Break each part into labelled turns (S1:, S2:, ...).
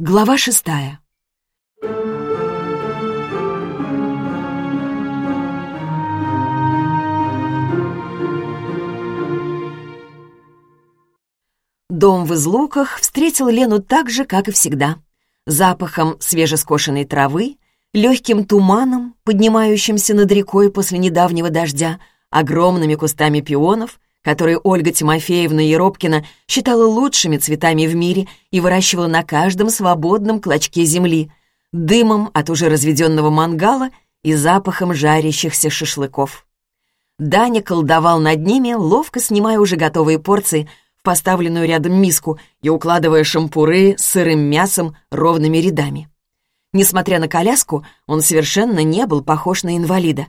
S1: Глава шестая. Дом в Излуках встретил Лену так же, как и всегда. Запахом свежескошенной травы, легким туманом, поднимающимся над рекой после недавнего дождя, огромными кустами пионов, которые Ольга Тимофеевна Еропкина считала лучшими цветами в мире и выращивала на каждом свободном клочке земли, дымом от уже разведенного мангала и запахом жарящихся шашлыков. Даня колдовал над ними, ловко снимая уже готовые порции в поставленную рядом миску и укладывая шампуры с сырым мясом ровными рядами. Несмотря на коляску, он совершенно не был похож на инвалида.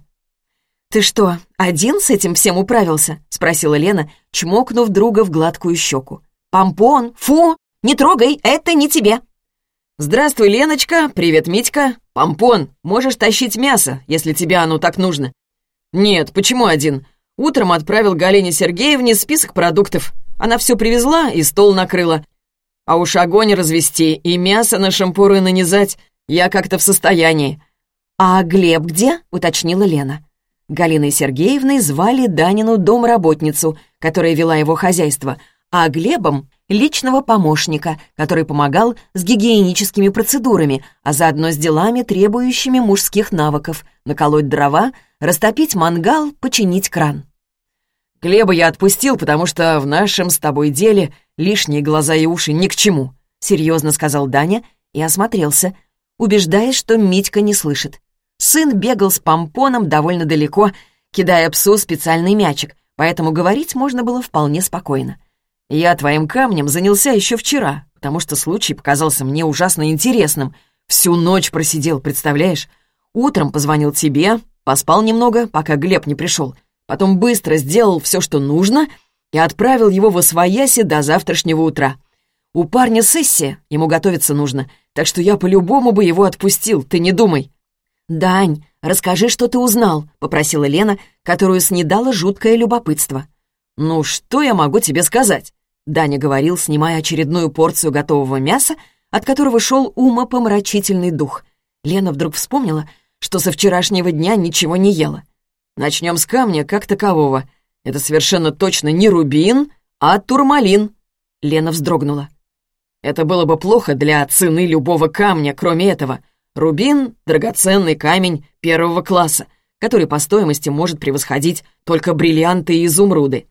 S1: «Ты что, один с этим всем управился?» — спросила Лена, чмокнув друга в гладкую щеку. «Помпон! Фу! Не трогай, это не тебе!»
S2: «Здравствуй, Леночка! Привет, Митька! Помпон, можешь тащить мясо, если тебе оно так нужно». «Нет, почему один? Утром отправил Галине Сергеевне список продуктов. Она все привезла и стол накрыла. А уж огонь развести и мясо на шампуры нанизать я как-то в состоянии».
S1: «А Глеб где?» — уточнила Лена. Галиной Сергеевной звали Данину домработницу, которая вела его хозяйство, а Глебом — личного помощника, который помогал с гигиеническими процедурами, а заодно с делами, требующими мужских навыков — наколоть дрова, растопить мангал, починить кран.
S2: «Глеба я отпустил, потому что в нашем с тобой деле лишние глаза и уши ни к чему», — серьезно сказал Даня и осмотрелся, убеждаясь, что Митька не слышит. Сын бегал с помпоном довольно далеко, кидая псу специальный мячик, поэтому говорить можно было вполне спокойно. «Я твоим камнем занялся еще вчера, потому что случай показался мне ужасно интересным. Всю ночь просидел, представляешь? Утром позвонил тебе, поспал немного, пока Глеб не пришел. Потом быстро сделал все, что нужно, и отправил его в Освояси до завтрашнего утра. У парня сессия, ему готовиться нужно, так что я по-любому бы его отпустил, ты не думай.
S1: «Дань, расскажи, что ты узнал», — попросила Лена, которую снедало жуткое любопытство.
S2: «Ну, что я могу тебе сказать?» Даня говорил, снимая очередную порцию готового мяса, от которого шел умопомрачительный дух. Лена вдруг вспомнила, что со вчерашнего дня ничего не ела. «Начнем с камня как такового. Это совершенно точно не рубин, а турмалин». Лена вздрогнула. «Это было бы плохо для цены любого камня, кроме этого», Рубин — драгоценный камень первого класса, который по стоимости может превосходить только бриллианты и изумруды.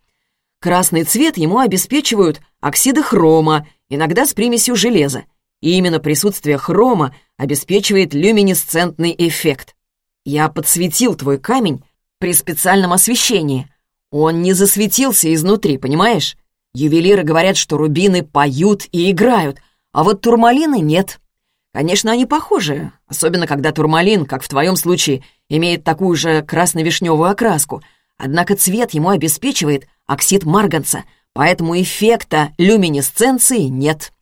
S2: Красный цвет ему обеспечивают оксиды хрома, иногда с примесью железа. И именно присутствие хрома обеспечивает люминесцентный эффект. Я подсветил твой камень при специальном освещении. Он не засветился изнутри, понимаешь? Ювелиры говорят, что рубины поют и играют, а вот турмалины нет. Конечно, они похожи, особенно когда турмалин, как в твоем случае, имеет такую же красно-вишневую окраску. Однако цвет ему обеспечивает оксид марганца, поэтому эффекта люминесценции нет.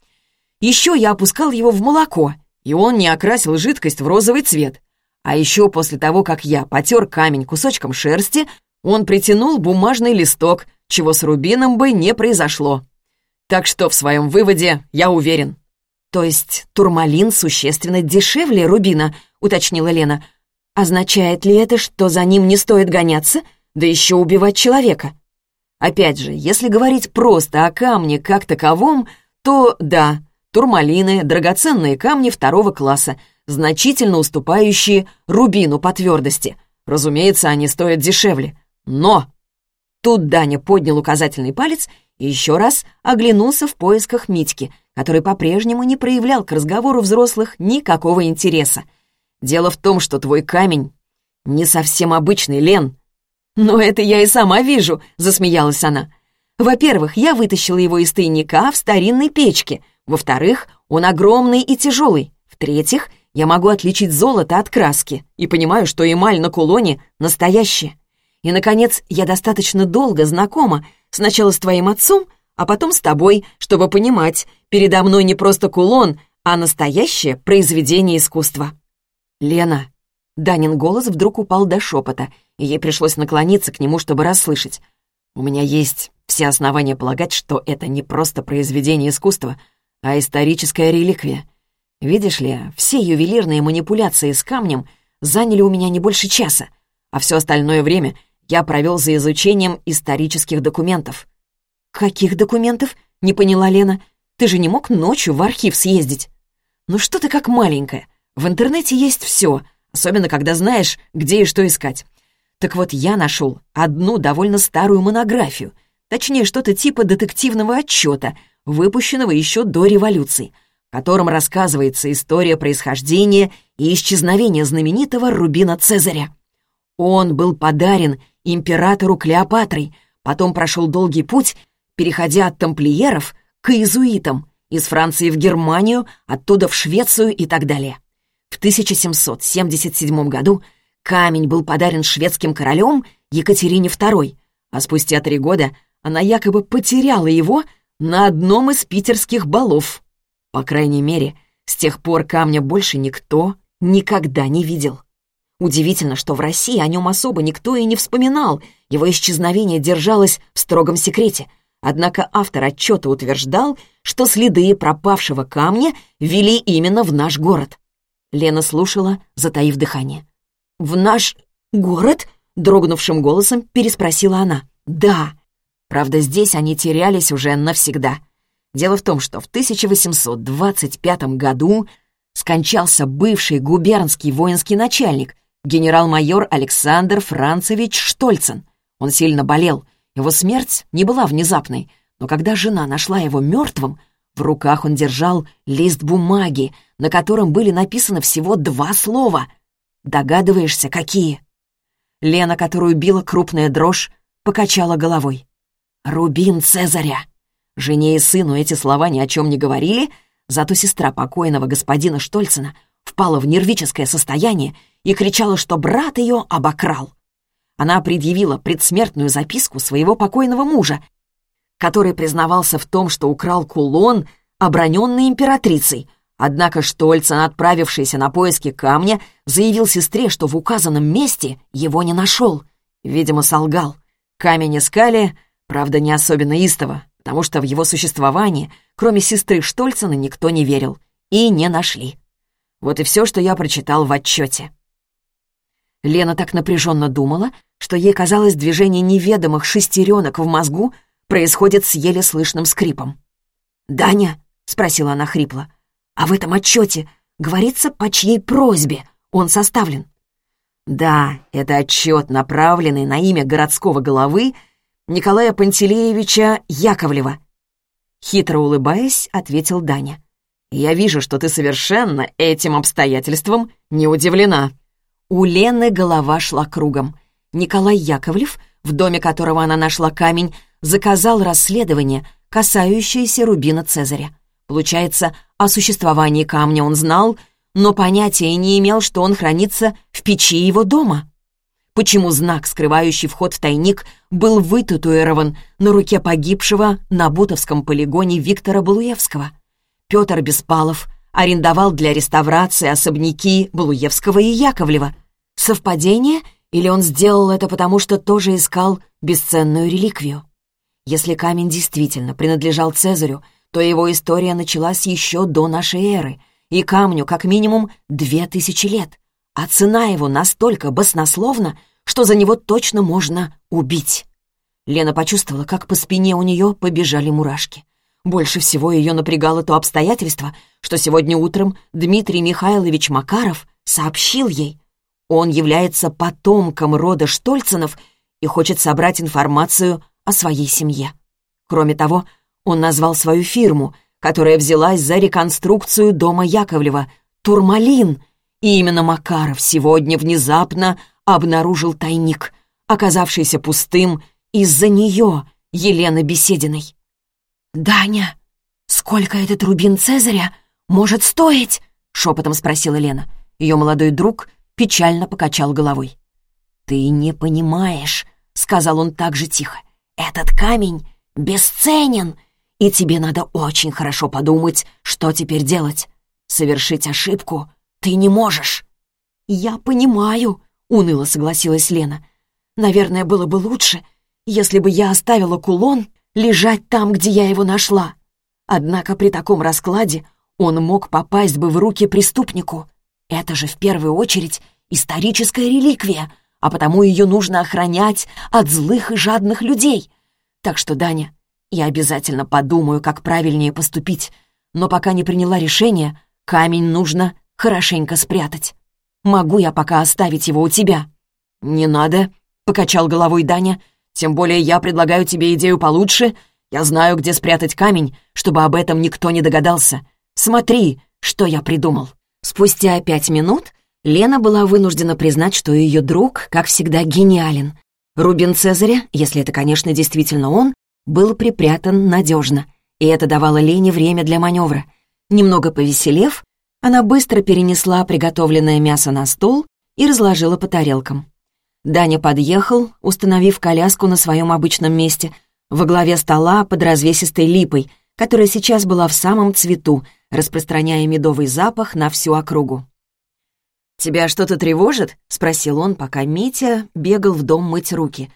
S2: Еще я опускал его в молоко, и он не окрасил жидкость в розовый цвет. А еще после того, как я потер камень кусочком шерсти, он притянул бумажный листок, чего с рубином бы не произошло. Так что в своем выводе я уверен.
S1: «То есть турмалин существенно дешевле рубина?» — уточнила Лена. «Означает ли это, что за ним не стоит гоняться, да еще убивать человека?»
S2: Опять же, если говорить просто о камне как таковом, то да, турмалины — драгоценные камни второго класса, значительно уступающие рубину по твердости. Разумеется, они стоят дешевле. Но... Тут Даня поднял указательный палец и еще раз оглянулся в поисках Митьки, который по-прежнему не проявлял к разговору взрослых никакого интереса. «Дело в том, что твой камень не совсем обычный, Лен».
S1: «Но это я и сама вижу», — засмеялась она. «Во-первых, я вытащила его из тайника в старинной печке. Во-вторых, он огромный и тяжелый. В-третьих, я могу отличить золото от краски и понимаю, что эмаль на кулоне настоящая. И, наконец, я достаточно долго знакома сначала с твоим отцом, а потом с тобой, чтобы понимать, передо мной не просто кулон, а настоящее произведение искусства».
S2: «Лена!» Данин голос вдруг упал до шепота, и ей пришлось наклониться к нему, чтобы расслышать. «У меня есть все основания полагать, что это не просто произведение искусства, а историческая реликвия. Видишь ли, все ювелирные манипуляции с камнем заняли у меня не больше часа, а все остальное время я провел за изучением исторических документов».
S1: «Каких документов?» — не поняла Лена. «Ты же не мог ночью в архив съездить?»
S2: «Ну что ты как маленькая? В интернете есть все, особенно когда знаешь, где и что искать. Так вот, я нашел одну довольно старую монографию, точнее, что-то типа детективного отчета, выпущенного еще до революции, в котором рассказывается история происхождения и исчезновения знаменитого Рубина Цезаря. Он был подарен императору Клеопатрой, потом прошел долгий путь, переходя от тамплиеров к иезуитам, из Франции в Германию, оттуда в Швецию и так далее. В 1777 году камень был подарен шведским королем Екатерине II, а спустя три года она якобы потеряла его на одном из питерских балов. По крайней мере, с тех пор камня больше никто никогда не видел. Удивительно, что в России о нем особо никто и не вспоминал, его исчезновение держалось в строгом секрете. Однако автор отчета утверждал, что следы пропавшего камня вели именно в наш город. Лена слушала, затаив дыхание. «В наш город?» — дрогнувшим голосом переспросила она. «Да». Правда, здесь они терялись уже навсегда. Дело в том, что в 1825 году скончался бывший губернский воинский начальник, генерал-майор Александр Францевич Штольцен. Он сильно болел. Его смерть не была внезапной, но когда жена нашла его мертвым, в руках он держал лист бумаги, на котором были написаны всего два слова. Догадываешься, какие? Лена, которую била крупная дрожь, покачала головой. «Рубин Цезаря». Жене и сыну эти слова ни о чем не говорили, зато сестра покойного господина Штольцена впала в нервическое состояние и кричала, что брат ее обокрал. Она предъявила предсмертную записку своего покойного мужа который признавался в том, что украл кулон, оброненный императрицей. Однако Штольцен, отправившийся на поиски камня, заявил сестре, что в указанном месте его не нашел. Видимо, солгал. Камень искали, правда, не особенно истово, потому что в его существование, кроме сестры Штольцена, никто не верил. И не нашли. Вот и все, что я прочитал в отчете. Лена так напряженно думала, что ей казалось движение неведомых шестеренок в мозгу происходит с еле слышным скрипом. «Даня?» — спросила она хрипло. «А в этом отчете говорится, по чьей просьбе он составлен?» «Да, это отчет, направленный на имя городского головы Николая Пантелеевича Яковлева». Хитро улыбаясь, ответил Даня. «Я вижу, что ты совершенно этим обстоятельством не удивлена». У Лены голова шла кругом. Николай Яковлев, в доме которого она нашла камень, заказал расследование, касающееся Рубина Цезаря. Получается, о существовании камня он знал, но понятия не имел, что он хранится в печи его дома. Почему знак, скрывающий вход в тайник, был вытатуирован на руке погибшего на Бутовском полигоне Виктора Балуевского? Петр Беспалов арендовал для реставрации особняки Балуевского и Яковлева. Совпадение или он сделал это потому, что тоже искал бесценную реликвию? Если камень действительно принадлежал Цезарю, то его история началась еще до нашей эры, и камню как минимум две тысячи лет, а цена его настолько баснословна, что за него точно можно убить. Лена почувствовала, как по спине у нее побежали мурашки. Больше всего ее напрягало то обстоятельство, что сегодня утром Дмитрий Михайлович Макаров сообщил ей, он является потомком рода Штольцинов и хочет собрать информацию о своей семье. Кроме того, он назвал свою фирму, которая взялась за реконструкцию дома Яковлева, «Турмалин», и именно Макаров сегодня внезапно обнаружил тайник, оказавшийся пустым из-за нее, Елены Бесединой. «Даня, сколько этот рубин Цезаря может стоить?» — шепотом спросила Лена. Ее молодой друг печально покачал головой. «Ты не понимаешь», — сказал он так же тихо. Этот камень бесценен, и тебе надо очень хорошо подумать, что теперь делать. Совершить ошибку ты не можешь». «Я понимаю», — уныло согласилась Лена. «Наверное, было бы лучше, если бы я оставила кулон лежать там, где я его нашла. Однако при таком раскладе
S1: он мог попасть бы в руки преступнику. Это же в первую очередь историческая реликвия, а потому ее нужно охранять от злых и жадных людей. Так что, Даня, я обязательно подумаю, как правильнее поступить, но пока не приняла решение, камень нужно хорошенько спрятать. Могу я пока оставить его у тебя?» «Не надо», — покачал головой Даня. «Тем более я предлагаю тебе идею получше. Я знаю, где спрятать камень, чтобы об этом никто не догадался. Смотри, что я придумал». Спустя пять минут Лена была вынуждена признать, что ее друг, как всегда, гениален. Рубин Цезаря, если это, конечно, действительно он, был припрятан надежно, и это давало Лене время для маневра. Немного повеселев, она быстро перенесла приготовленное мясо на стол и разложила по тарелкам. Даня подъехал, установив коляску на своем обычном месте, во главе стола под развесистой липой, которая сейчас была в самом цвету, распространяя медовый запах на всю округу. «Тебя что-то тревожит?» — спросил он, пока Митя бегал в дом мыть руки.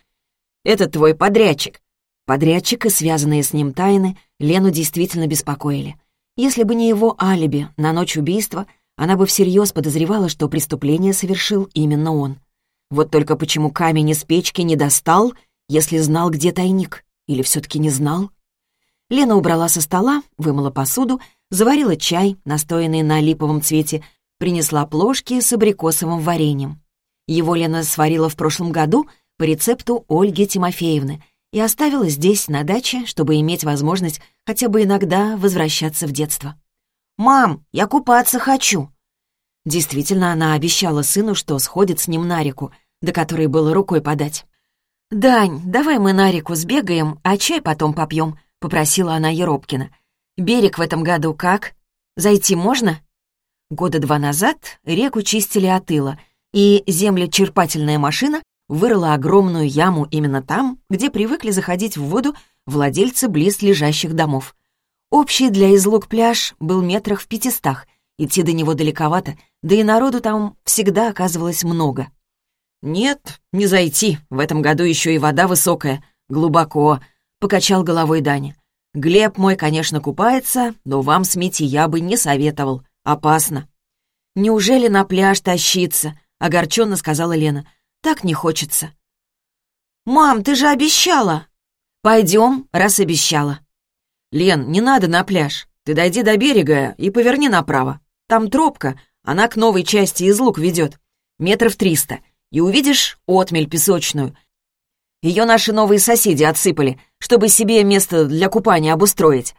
S1: «Это твой подрядчик». Подрядчик и связанные с ним тайны Лену действительно беспокоили. Если бы не его алиби на ночь убийства, она бы всерьез подозревала, что преступление совершил именно он. Вот только почему камень из печки не достал, если знал, где тайник? Или все-таки не знал? Лена убрала со стола, вымыла посуду, заварила чай, настоянный на липовом цвете, принесла плошки с абрикосовым вареньем. Его Лена сварила в прошлом году по рецепту Ольги Тимофеевны и оставила здесь, на даче, чтобы иметь возможность хотя бы иногда возвращаться в детство. «Мам, я купаться хочу!» Действительно, она обещала сыну, что сходит с ним на реку, до которой было рукой подать. «Дань, давай мы на реку сбегаем, а чай потом попьем», — попросила она Еропкина. «Берег в этом году как? Зайти можно?» Года два назад реку чистили от ила, и землечерпательная машина вырыла огромную яму именно там, где привыкли заходить в воду владельцы близ лежащих домов. Общий для излук пляж был метрах в пятистах, идти до него далековато, да и народу там всегда оказывалось много. «Нет, не зайти, в этом году еще и вода высокая, глубоко», — покачал головой Даня. «Глеб мой, конечно, купается, но вам с Митей я бы не советовал. Опасно». «Неужели на пляж тащиться?» — огорченно сказала Лена. «Так не хочется». «Мам, ты же обещала!» «Пойдем, раз обещала». «Лен, не надо на пляж. Ты дойди до берега и поверни направо. Там тропка, она к новой части из лук ведет. Метров триста. И увидишь отмель песочную. Ее наши новые соседи отсыпали, чтобы себе место для купания обустроить.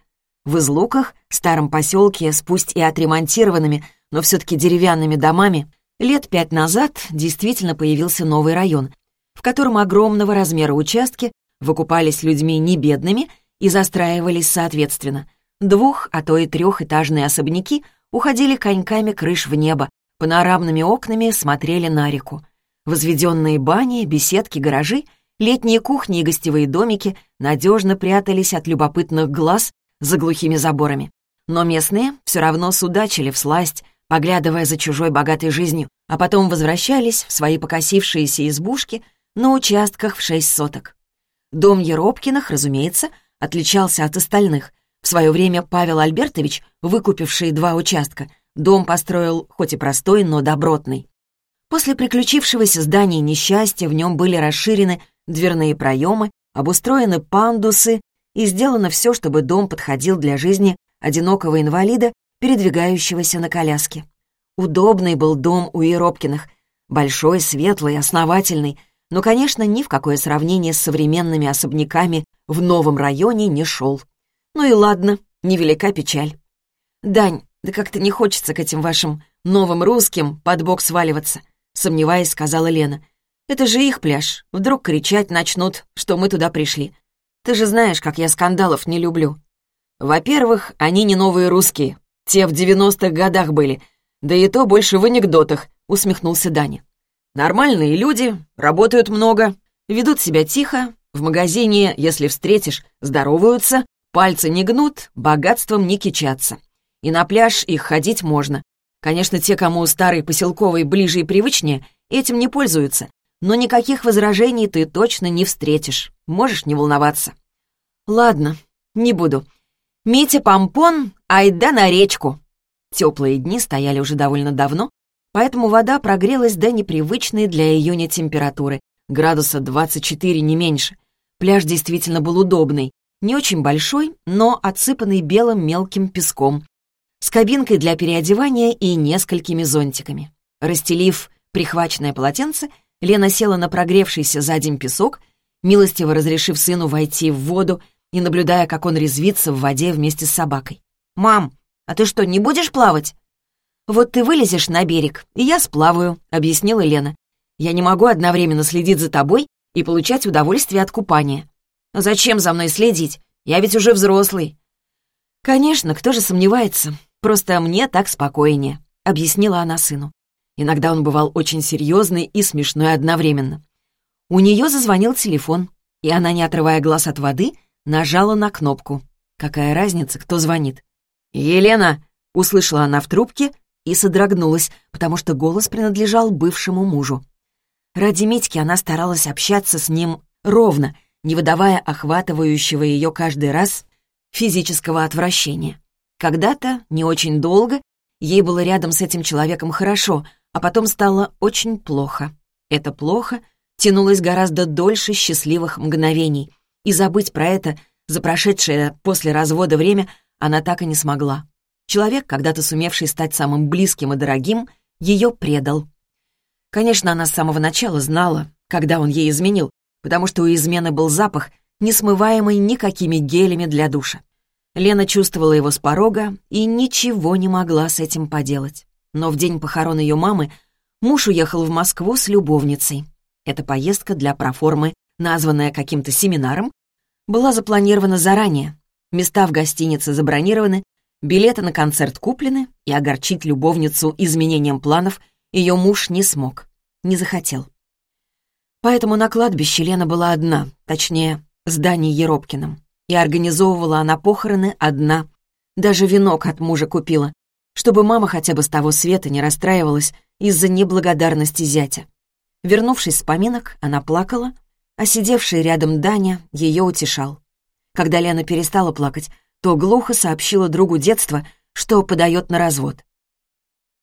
S1: В Излуках, старом поселке с пусть и отремонтированными, но все-таки деревянными домами, лет пять назад действительно появился новый район, в котором огромного размера участки выкупались людьми не бедными и застраивались соответственно. Двух, а то и трехэтажные особняки уходили коньками крыш в небо, панорамными окнами смотрели на реку. Возведенные бани, беседки, гаражи, летние кухни и гостевые домики надежно прятались от любопытных глаз за глухими заборами. Но местные все равно судачили в сласть, поглядывая за чужой богатой жизнью, а потом возвращались в свои покосившиеся избушки на участках в шесть соток. Дом Еропкиных, разумеется, отличался от остальных. В свое время Павел Альбертович, выкупивший два участка, дом построил хоть и простой, но добротный. После приключившегося здания несчастья в нем были расширены дверные проемы, обустроены пандусы и сделано все, чтобы дом подходил для жизни одинокого инвалида, передвигающегося на коляске. Удобный был дом у Еропкиных, большой, светлый, основательный, но, конечно, ни в какое сравнение с современными особняками в новом районе не шел. Ну и ладно, невелика печаль. «Дань, да как-то не хочется к этим вашим новым русским под бок сваливаться», сомневаясь, сказала Лена. «Это же их пляж. Вдруг кричать начнут, что мы туда пришли. Ты же знаешь, как я скандалов не люблю». «Во-первых, они не новые русские. Те в девяностых годах были. Да и то больше в анекдотах», — усмехнулся Даня. Нормальные люди, работают много, ведут себя тихо, в магазине, если встретишь, здороваются, пальцы не гнут, богатством не кичатся. И на пляж их ходить можно. Конечно, те, кому старый поселковый ближе и привычнее, этим не пользуются, но никаких возражений ты точно не встретишь. Можешь не волноваться. Ладно, не буду. Митя Помпон, айда на речку. Теплые дни стояли уже довольно давно, поэтому вода прогрелась до непривычной для июня температуры, градуса 24 не меньше. Пляж действительно был удобный, не очень большой, но отсыпанный белым мелким песком, с кабинкой для переодевания и несколькими зонтиками. Расстелив прихваченное полотенце, Лена села на прогревшийся за день песок, милостиво разрешив сыну войти в воду и наблюдая, как он резвится в воде вместе с собакой. «Мам, а ты что, не будешь плавать?» «Вот ты вылезешь на берег, и я сплаваю», — объяснила Лена. «Я не могу одновременно следить за тобой и получать удовольствие от купания». «Зачем за мной следить? Я ведь уже взрослый». «Конечно, кто же сомневается. Просто мне так спокойнее», — объяснила она сыну. Иногда он бывал очень серьезный и смешной одновременно. У нее зазвонил телефон, и она, не отрывая глаз от воды, нажала на кнопку. Какая разница, кто звонит? «Елена!» — услышала она в трубке и содрогнулась, потому что голос принадлежал бывшему мужу. Ради Митьки она старалась общаться с ним ровно, не выдавая охватывающего ее каждый раз физического отвращения. Когда-то, не очень долго, ей было рядом с этим человеком хорошо, а потом стало очень плохо. Это плохо тянулось гораздо дольше счастливых мгновений, и забыть про это за прошедшее после развода время она так и не смогла. Человек, когда-то сумевший стать самым близким и дорогим, ее предал. Конечно, она с самого начала знала, когда он ей изменил, потому что у измены был запах, не смываемый никакими гелями для душа. Лена чувствовала его с порога и ничего не могла с этим поделать. Но в день похорон ее мамы муж уехал в Москву с любовницей. Эта поездка для проформы, названная каким-то семинаром, была запланирована заранее. Места в гостинице забронированы, билеты на концерт куплены, и огорчить любовницу изменением планов ее муж не смог, не захотел. Поэтому на кладбище Лена была одна, точнее, с Даней Еропкиным. И организовывала она похороны одна. Даже венок от мужа купила, чтобы мама хотя бы с того света не расстраивалась из-за неблагодарности зятя. Вернувшись с поминок, она плакала, а сидевший рядом Даня ее утешал. Когда Лена перестала плакать, то глухо сообщила другу детства, что подает на развод.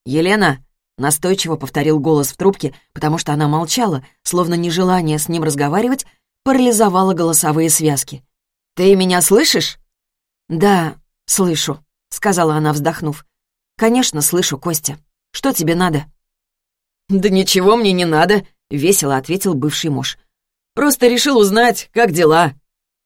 S1: «Елена!» — настойчиво повторил голос в трубке, потому что она молчала, словно нежелание с ним разговаривать парализовало голосовые связки. «Ты меня слышишь?» «Да, слышу», — сказала она, вздохнув. «Конечно, слышу, Костя. Что тебе надо?» «Да ничего мне не надо», — весело ответил бывший муж. «Просто решил узнать, как дела».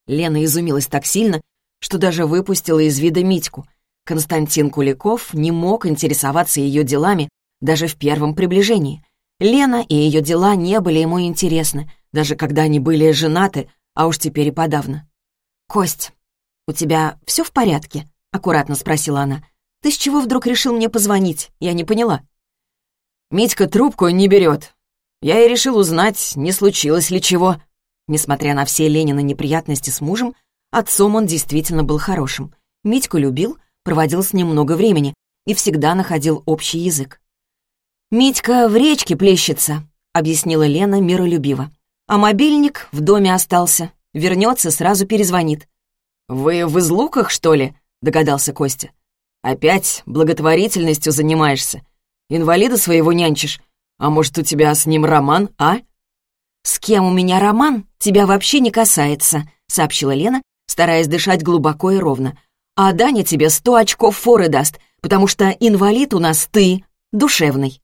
S1: Лена изумилась так сильно, что даже выпустила из вида Митьку. Константин Куликов не мог интересоваться ее делами даже в первом приближении. Лена и ее дела не были ему интересны, даже когда они были женаты, а уж теперь и подавно. «Кость, у тебя все в порядке?» — аккуратно спросила она. «Ты с чего вдруг решил мне позвонить? Я не поняла». Митька трубку не берет. Я и решил узнать, не случилось ли чего. Несмотря на все Ленины неприятности с мужем, отцом он действительно был хорошим. Митьку любил, проводил с ним много времени и всегда находил общий язык. «Митька в речке плещется», — объяснила Лена миролюбиво. «А мобильник в доме остался. Вернется, сразу перезвонит». «Вы в излуках, что ли?» — догадался Костя. «Опять благотворительностью занимаешься. Инвалида своего нянчишь. А может, у тебя с ним роман, а?» «С кем у меня роман, тебя вообще не касается», — сообщила Лена, стараясь дышать глубоко и ровно. «А Даня тебе сто очков форы даст, потому что инвалид у нас ты, душевный».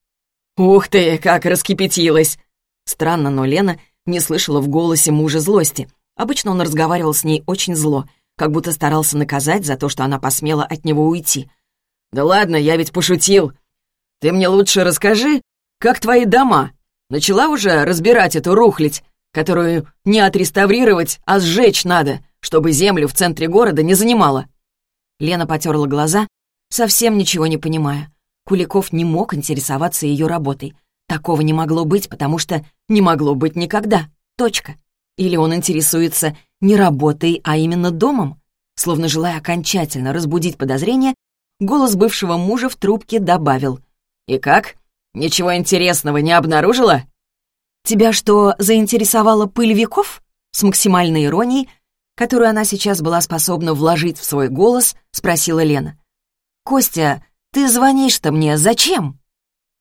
S1: «Ух ты, как раскипятилась!» Странно, но Лена не слышала в голосе мужа злости. Обычно он разговаривал с ней очень зло, как будто старался наказать за то, что она посмела от него уйти. «Да ладно, я ведь пошутил. Ты мне лучше расскажи, как твои дома? Начала уже разбирать эту рухлядь, которую не отреставрировать, а сжечь надо, чтобы землю в центре города не занимала?» Лена потерла глаза, совсем ничего не понимая. Куликов не мог интересоваться ее работой. Такого не могло быть, потому что не могло быть никогда. Точка. Или он интересуется не работой, а именно домом? Словно желая окончательно разбудить подозрения, голос бывшего мужа в трубке добавил. «И как? Ничего интересного не обнаружила?» «Тебя что, заинтересовала пыль веков?» С максимальной иронией, которую она сейчас была способна вложить в свой голос, спросила Лена. «Костя, ты звонишь-то мне зачем?»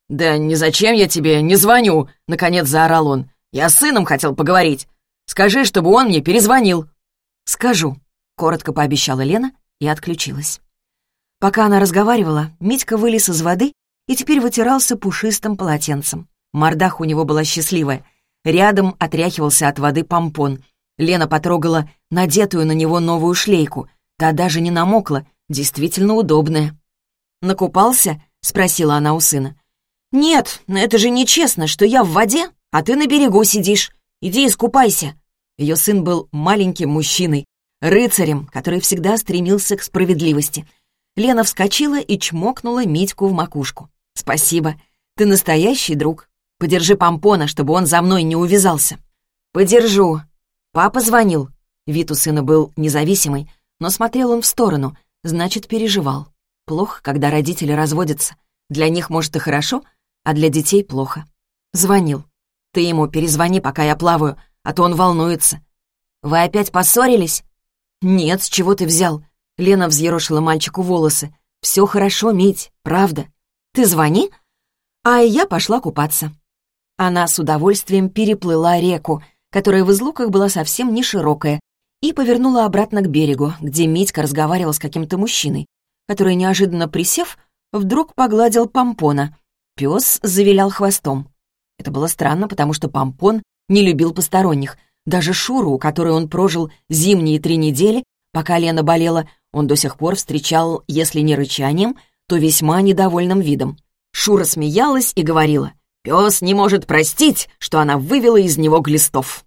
S2: «Да не зачем я тебе не звоню», — наконец заорал он. «Я с сыном хотел поговорить. Скажи, чтобы он мне перезвонил».
S1: «Скажу», — коротко пообещала Лена и отключилась. Пока она разговаривала, Митька вылез из воды и теперь вытирался пушистым полотенцем. Мордах у него была счастливая. Рядом отряхивался от воды помпон. Лена потрогала надетую на него новую шлейку. Та даже не намокла, действительно удобная. «Накупался?» — спросила она у сына. «Нет, это же нечестно, что я в воде, а ты на берегу сидишь. Иди искупайся». Ее сын был маленьким мужчиной, рыцарем, который всегда стремился к справедливости. Лена вскочила и чмокнула Митьку в макушку. «Спасибо, ты настоящий друг. Подержи помпона, чтобы он за мной не увязался». «Подержу». Папа звонил. Вид у сына был независимый, но смотрел он в сторону, значит, переживал. Плохо, когда родители разводятся. Для них, может, и хорошо, а для детей плохо. Звонил. Ты ему перезвони, пока я плаваю, а то он волнуется. Вы опять поссорились? Нет, с чего ты взял? Лена взъерошила мальчику волосы. Все хорошо, Мить, правда. Ты звони, а я пошла купаться. Она с удовольствием переплыла реку, которая в излуках была совсем не широкая, и повернула обратно к берегу, где Митька разговаривал с каким-то мужчиной который, неожиданно присев, вдруг погладил помпона. Пес завилял хвостом. Это было странно, потому что помпон не любил посторонних. Даже Шуру, у которой он прожил зимние три недели, пока Лена болела, он до сих пор встречал, если не рычанием, то весьма недовольным видом. Шура смеялась и говорила, «Пес не может простить, что она вывела из него глистов».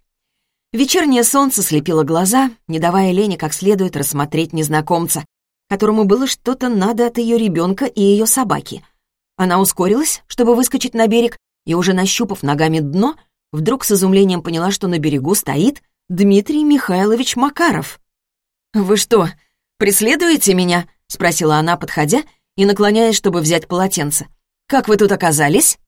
S1: Вечернее солнце слепило глаза, не давая Лене как следует рассмотреть незнакомца, которому было что-то надо от ее ребенка и ее собаки. Она ускорилась, чтобы выскочить на берег, и уже нащупав ногами дно, вдруг с изумлением поняла, что на берегу стоит Дмитрий Михайлович Макаров. «Вы что, преследуете меня?» — спросила она, подходя и наклоняясь, чтобы взять полотенце. «Как вы тут оказались?»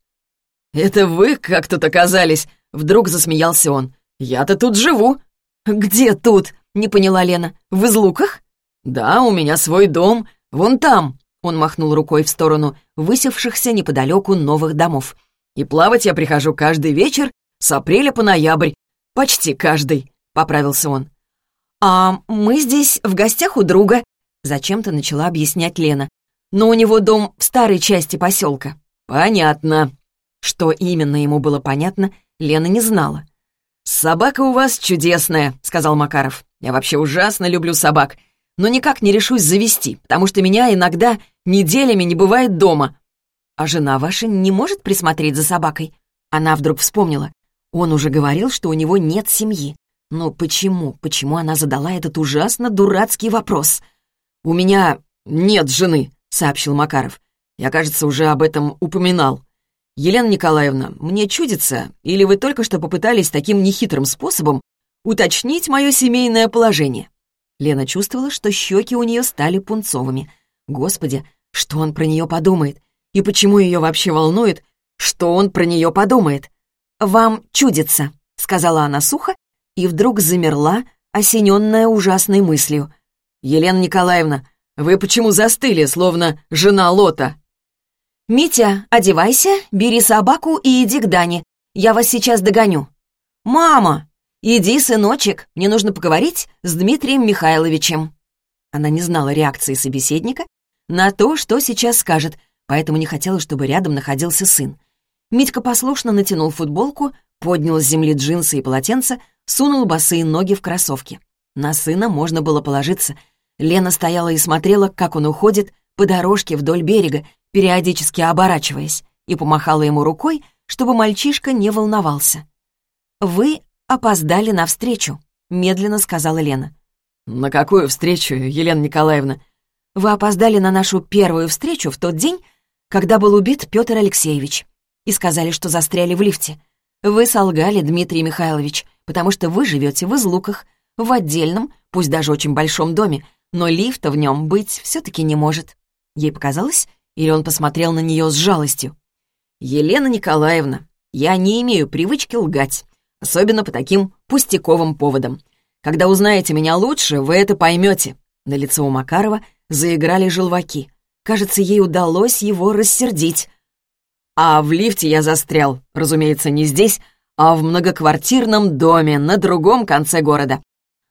S2: «Это вы как тут оказались?» — вдруг засмеялся он. «Я-то тут живу».
S1: «Где тут?» — не поняла Лена. «В излуках?»
S2: «Да, у меня свой дом. Вон там!» Он махнул рукой в сторону высевшихся неподалеку новых домов. «И плавать я прихожу каждый вечер с апреля по ноябрь. Почти каждый», — поправился он.
S1: «А мы здесь в гостях у друга», — зачем-то начала объяснять Лена. «Но у него дом в старой части поселка».
S2: «Понятно».
S1: Что именно ему было понятно, Лена не знала.
S2: «Собака у вас чудесная», — сказал Макаров. «Я вообще ужасно люблю собак но никак не решусь завести, потому что меня иногда неделями не бывает дома. А жена ваша не может присмотреть за собакой? Она вдруг вспомнила. Он уже говорил, что у него нет семьи. Но почему, почему она задала этот ужасно дурацкий вопрос? «У меня нет жены», — сообщил Макаров. «Я, кажется, уже об этом упоминал. Елена Николаевна, мне чудится, или вы только что попытались таким нехитрым способом уточнить мое семейное положение?» Лена чувствовала, что щеки у нее стали пунцовыми. Господи, что он про нее подумает? И почему ее вообще волнует, что он про нее подумает? «Вам чудится», — сказала она сухо, и вдруг замерла, осененная ужасной мыслью. «Елена Николаевна, вы почему застыли, словно жена Лота?»
S1: «Митя, одевайся, бери собаку и иди к Дане. Я вас сейчас догоню». «Мама!» «Иди, сыночек, мне нужно поговорить с Дмитрием Михайловичем». Она не знала реакции собеседника на то, что сейчас скажет, поэтому не хотела, чтобы рядом находился сын. Митька послушно натянул футболку, поднял с земли джинсы и полотенце, сунул босые ноги в кроссовки. На сына можно было положиться. Лена стояла и смотрела, как он уходит по дорожке вдоль берега, периодически оборачиваясь, и помахала ему рукой, чтобы мальчишка не волновался. «Вы опоздали на встречу», — медленно сказала Лена.
S2: «На какую встречу, Елена Николаевна?»
S1: «Вы опоздали на нашу первую встречу в тот день, когда был убит Петр Алексеевич, и сказали, что застряли в лифте. Вы солгали, Дмитрий Михайлович, потому что вы живете в Излуках, в отдельном, пусть даже очень большом доме, но лифта в нем быть все-таки не может». Ей показалось, или он посмотрел на нее с жалостью.
S2: «Елена Николаевна, я не имею привычки лгать особенно по таким пустяковым поводам. Когда узнаете меня лучше, вы это поймете». На лице у Макарова заиграли желваки.
S1: Кажется, ей удалось его рассердить.
S2: А в лифте я застрял, разумеется, не здесь, а в многоквартирном доме на другом конце города.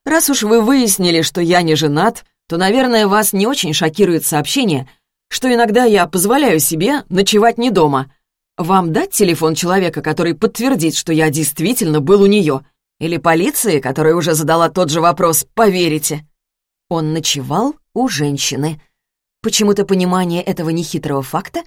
S2: Раз уж вы выяснили, что я не женат, то, наверное, вас не очень шокирует сообщение, что иногда я позволяю себе ночевать не дома. Вам дать телефон человека, который подтвердит, что я действительно был у нее? Или полиции, которая уже задала тот же вопрос, поверите?»
S1: Он ночевал у женщины. Почему-то понимание этого нехитрого факта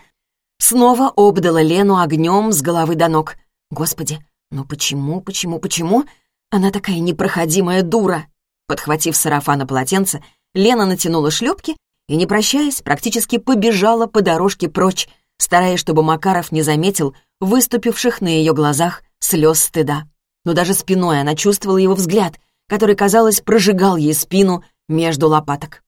S1: снова обдало Лену огнем с головы до ног. «Господи, ну почему, почему, почему? Она такая непроходимая дура!» Подхватив сарафан и полотенце, Лена натянула шлепки и, не прощаясь, практически побежала по дорожке прочь, стараясь, чтобы Макаров не заметил выступивших на ее глазах слез стыда. Но даже спиной она чувствовала его взгляд, который, казалось, прожигал ей спину между лопаток.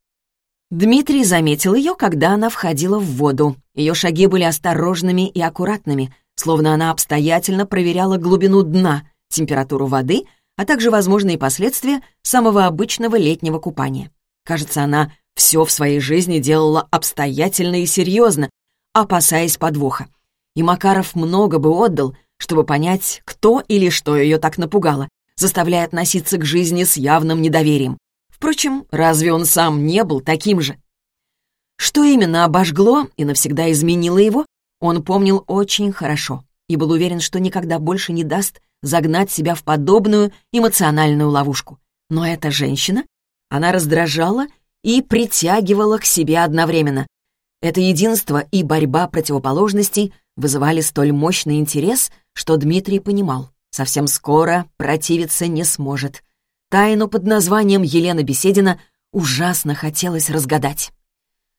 S1: Дмитрий заметил ее, когда она входила в воду. Ее шаги были осторожными и аккуратными, словно она обстоятельно проверяла глубину дна, температуру воды, а также возможные последствия самого обычного летнего купания. Кажется, она все в своей жизни делала обстоятельно и серьезно, опасаясь подвоха. И Макаров много бы отдал, чтобы понять, кто или что ее так напугало, заставляя относиться к жизни с явным недоверием. Впрочем, разве он сам не был таким же? Что именно обожгло и навсегда изменило его, он помнил очень хорошо и был уверен, что никогда больше не даст загнать себя в подобную эмоциональную ловушку. Но эта женщина, она раздражала и притягивала к себе одновременно. Это единство и борьба противоположностей вызывали столь мощный интерес, что Дмитрий понимал, совсем скоро противиться не сможет. Тайну под названием Елена Беседина ужасно хотелось разгадать.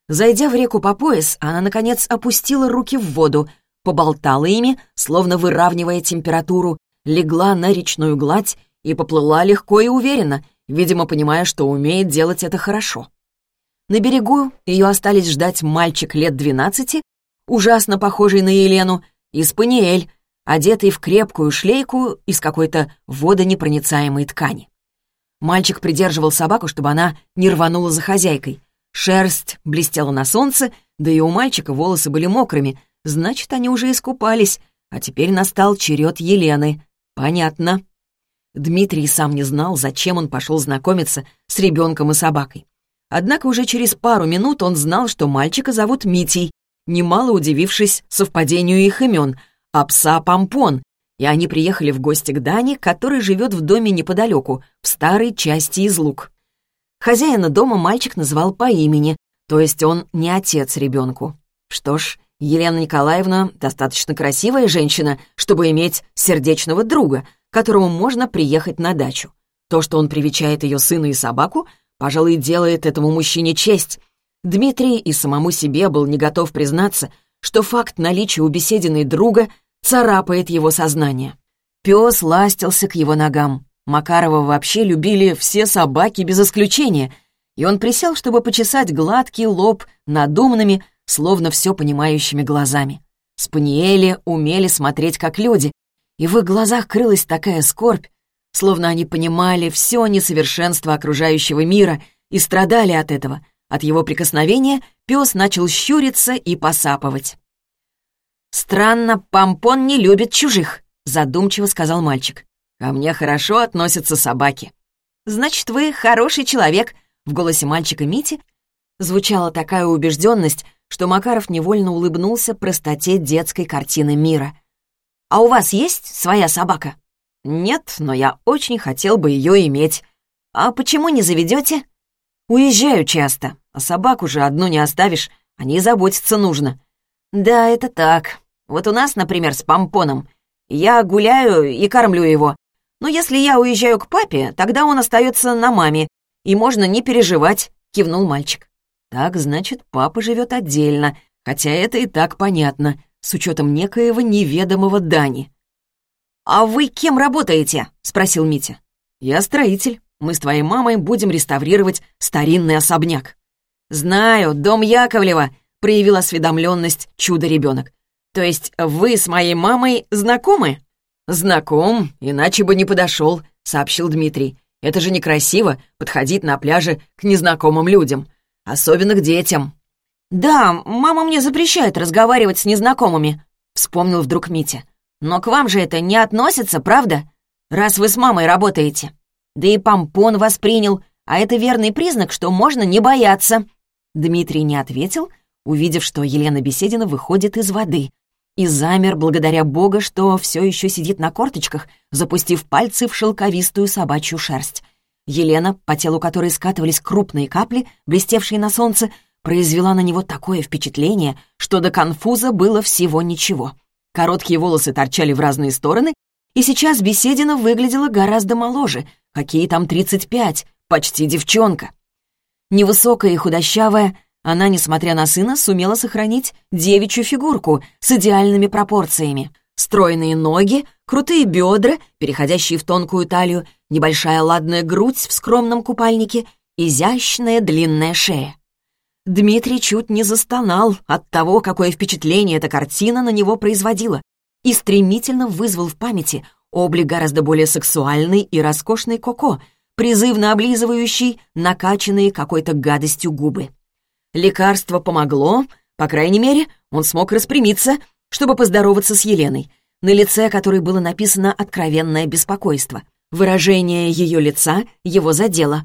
S1: Зайдя в реку по пояс, она, наконец, опустила руки в воду, поболтала ими, словно выравнивая температуру, легла на речную гладь и поплыла легко и уверенно, видимо, понимая, что умеет делать это хорошо. На берегу ее остались ждать мальчик лет двенадцати, ужасно похожий на Елену, и Спаниэль, одетый в крепкую шлейку из какой-то водонепроницаемой ткани. Мальчик придерживал собаку, чтобы она не рванула за хозяйкой. Шерсть блестела на солнце, да и у мальчика волосы были мокрыми, значит, они уже искупались, а теперь настал черед Елены. Понятно. Дмитрий сам не знал, зачем он пошел знакомиться с ребенком и собакой. Однако уже через пару минут он знал, что мальчика зовут Митей, немало удивившись совпадению их имен, а пса Помпон, и они приехали в гости к Дане, который живет в доме неподалеку, в старой части из Лук. Хозяина дома мальчик называл по имени, то есть он не отец ребенку. Что ж, Елена Николаевна достаточно красивая женщина, чтобы иметь сердечного друга — которому можно приехать на дачу. То, что он привечает ее сына и собаку, пожалуй, делает этому мужчине честь. Дмитрий и самому себе был не готов признаться, что факт наличия у бесединой друга царапает его сознание. Пес ластился к его ногам. Макарова вообще любили все собаки без исключения, и он присел, чтобы почесать гладкий лоб над умными, словно все понимающими глазами. Спаниели умели смотреть как люди, и в их глазах крылась такая скорбь, словно они понимали все несовершенство окружающего мира и страдали от этого. От его прикосновения пес начал щуриться и посапывать. «Странно, Помпон не любит чужих», — задумчиво сказал мальчик. «Ко мне хорошо относятся собаки». «Значит, вы хороший человек», — в голосе мальчика Мити звучала такая убежденность, что Макаров невольно улыбнулся простоте детской картины мира — «А у вас есть своя собака?» «Нет, но я очень хотел бы ее иметь. А почему не заведете?» «Уезжаю часто, а собаку же одну не оставишь, о ней заботиться нужно». «Да, это так. Вот у нас, например, с помпоном. Я гуляю и кормлю его. Но если я уезжаю к папе, тогда он остается на маме, и можно не переживать», — кивнул мальчик. «Так, значит, папа живет отдельно, хотя это и так понятно с учетом некоего неведомого Дани. «А вы кем работаете?» — спросил Митя. «Я строитель. Мы с твоей мамой будем реставрировать старинный особняк». «Знаю, дом Яковлева», — проявил осведомленность чудо-ребенок. «То есть вы с моей мамой знакомы?» «Знаком, иначе бы не подошел», — сообщил Дмитрий. «Это же некрасиво — подходить на пляже к незнакомым людям, особенно к детям». «Да, мама мне запрещает разговаривать с незнакомыми», — вспомнил вдруг Митя. «Но к вам же это не относится, правда? Раз вы с мамой работаете. Да и помпон воспринял, а это верный признак, что можно не бояться». Дмитрий не ответил, увидев, что Елена Беседина выходит из воды, и замер благодаря Бога, что все еще сидит на корточках, запустив пальцы в шелковистую собачью шерсть. Елена, по телу которой скатывались крупные капли, блестевшие на солнце, произвела на него такое впечатление, что до конфуза было всего ничего. Короткие волосы торчали в разные стороны, и сейчас Беседина выглядела гораздо моложе, какие там 35, почти девчонка. Невысокая и худощавая, она, несмотря на сына, сумела сохранить девичью фигурку с идеальными пропорциями. Стройные ноги, крутые бедра, переходящие в тонкую талию, небольшая ладная грудь в скромном купальнике, изящная длинная шея. Дмитрий чуть не застонал от того, какое впечатление эта картина на него производила, и стремительно вызвал в памяти облик гораздо более сексуальный и роскошный Коко, призывно облизывающий накачанные какой-то гадостью губы. Лекарство помогло, по крайней мере, он смог распрямиться, чтобы поздороваться с Еленой, на лице которой было написано откровенное беспокойство. Выражение ее лица его задело.